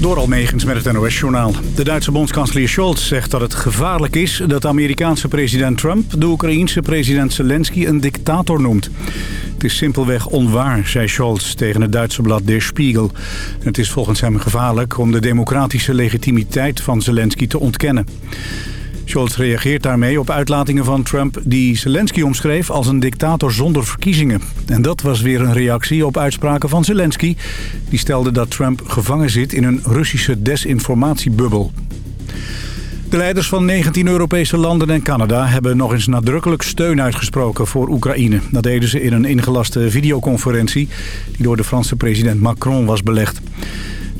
Door Almegens met het NOS-journaal. De Duitse bondskanselier Scholz zegt dat het gevaarlijk is... dat Amerikaanse president Trump de Oekraïense president Zelensky een dictator noemt. Het is simpelweg onwaar, zei Scholz tegen het Duitse blad Der Spiegel. Het is volgens hem gevaarlijk om de democratische legitimiteit van Zelensky te ontkennen. Scholz reageert daarmee op uitlatingen van Trump die Zelensky omschreef als een dictator zonder verkiezingen. En dat was weer een reactie op uitspraken van Zelensky. Die stelde dat Trump gevangen zit in een Russische desinformatiebubbel. De leiders van 19 Europese landen en Canada hebben nog eens nadrukkelijk steun uitgesproken voor Oekraïne. Dat deden ze in een ingelaste videoconferentie die door de Franse president Macron was belegd.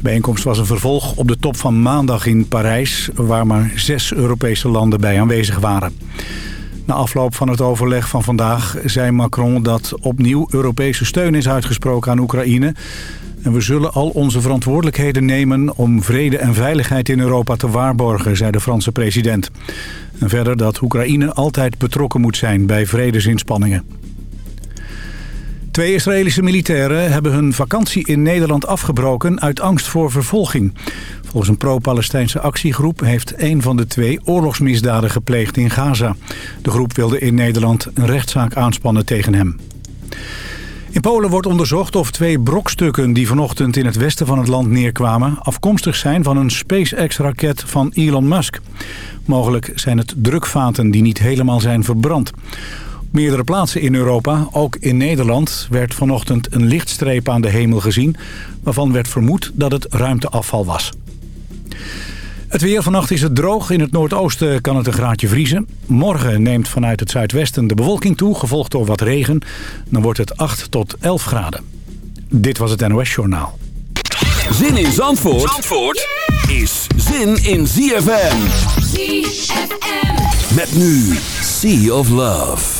De bijeenkomst was een vervolg op de top van maandag in Parijs... waar maar zes Europese landen bij aanwezig waren. Na afloop van het overleg van vandaag zei Macron dat opnieuw Europese steun is uitgesproken aan Oekraïne. En we zullen al onze verantwoordelijkheden nemen om vrede en veiligheid in Europa te waarborgen, zei de Franse president. En verder dat Oekraïne altijd betrokken moet zijn bij vredesinspanningen. Twee Israëlische militairen hebben hun vakantie in Nederland afgebroken uit angst voor vervolging. Volgens een pro-Palestijnse actiegroep heeft een van de twee oorlogsmisdaden gepleegd in Gaza. De groep wilde in Nederland een rechtszaak aanspannen tegen hem. In Polen wordt onderzocht of twee brokstukken die vanochtend in het westen van het land neerkwamen... afkomstig zijn van een SpaceX-raket van Elon Musk. Mogelijk zijn het drukvaten die niet helemaal zijn verbrand meerdere plaatsen in Europa, ook in Nederland, werd vanochtend een lichtstreep aan de hemel gezien... waarvan werd vermoed dat het ruimteafval was. Het weer vannacht is het droog. In het noordoosten kan het een graadje vriezen. Morgen neemt vanuit het zuidwesten de bewolking toe, gevolgd door wat regen. Dan wordt het 8 tot 11 graden. Dit was het NOS Journaal. Zin in Zandvoort, Zandvoort is zin in ZFM. ZFM. Met nu Sea of Love.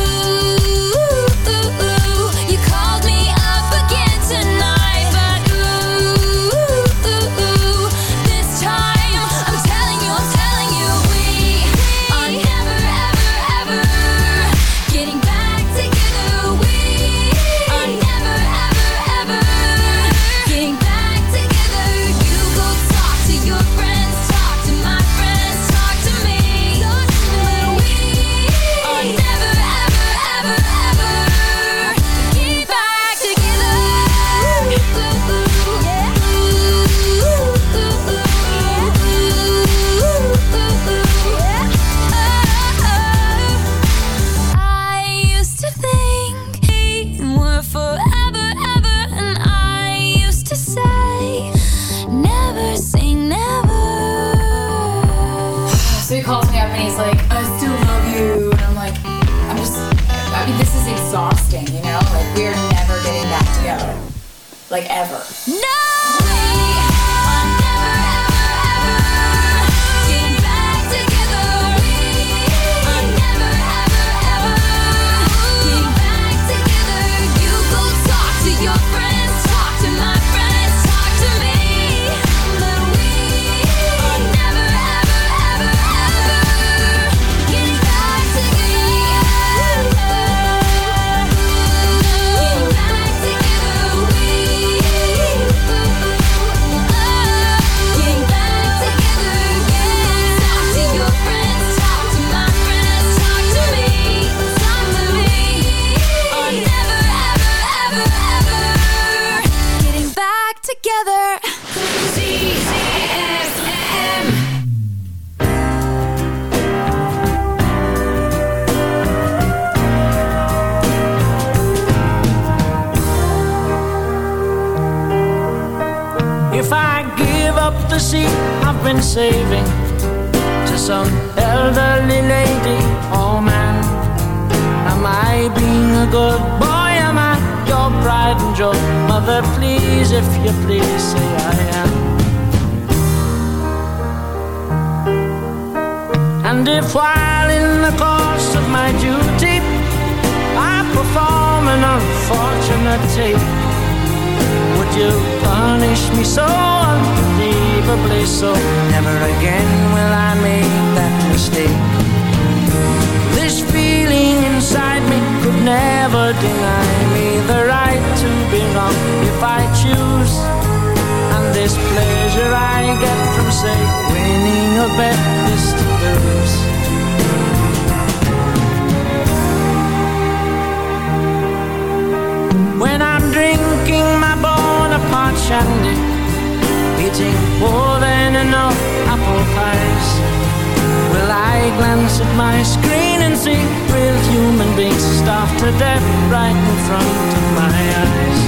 being starved to death right in front of my eyes.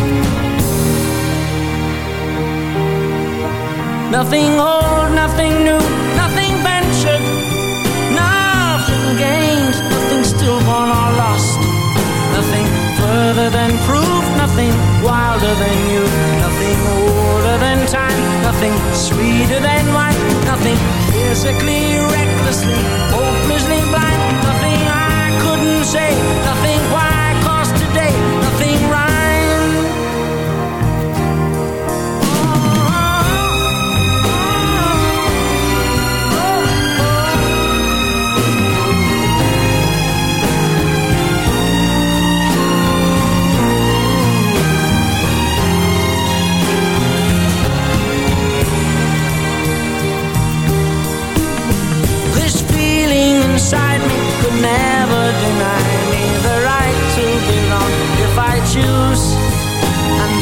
Nothing old, nothing new, nothing ventured, nothing gained, nothing still born or lost, nothing further than proof, nothing wilder than you, nothing older than time, nothing sweeter than wine, nothing physically recklessly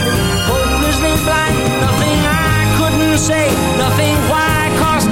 hopelessly blind. Nothing I couldn't say, nothing why, cause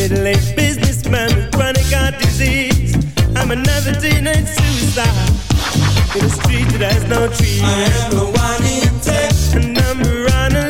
middle-aged businessman with chronic heart disease. I'm another teenage suicide in a street that has no trees. I am the one in tech, and I'm running.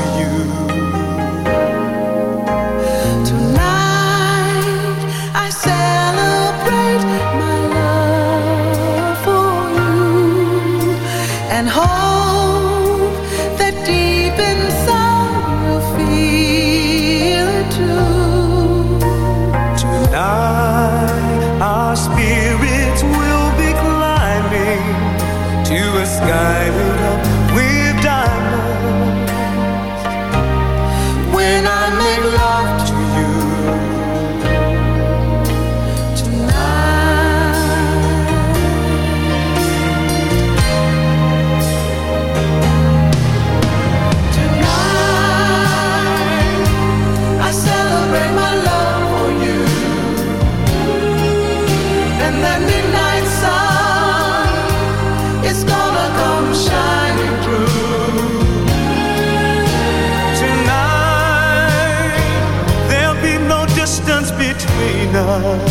heart.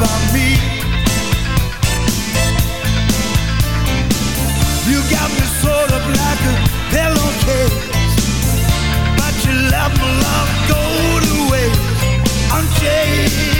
about. You got me like a pillowcase, but you let my love go to waste.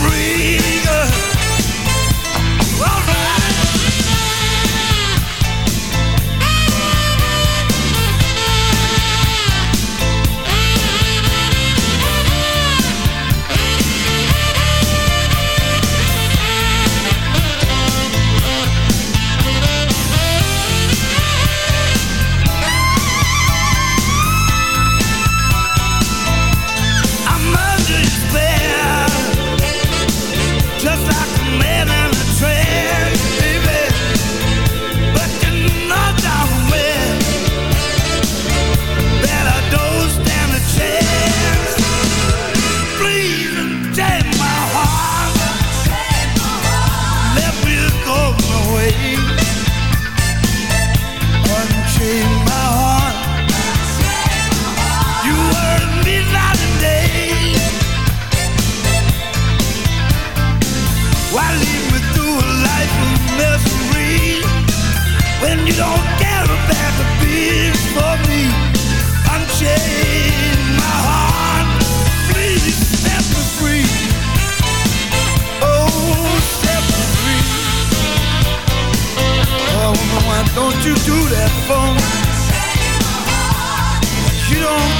free Don't you do that for me. You don't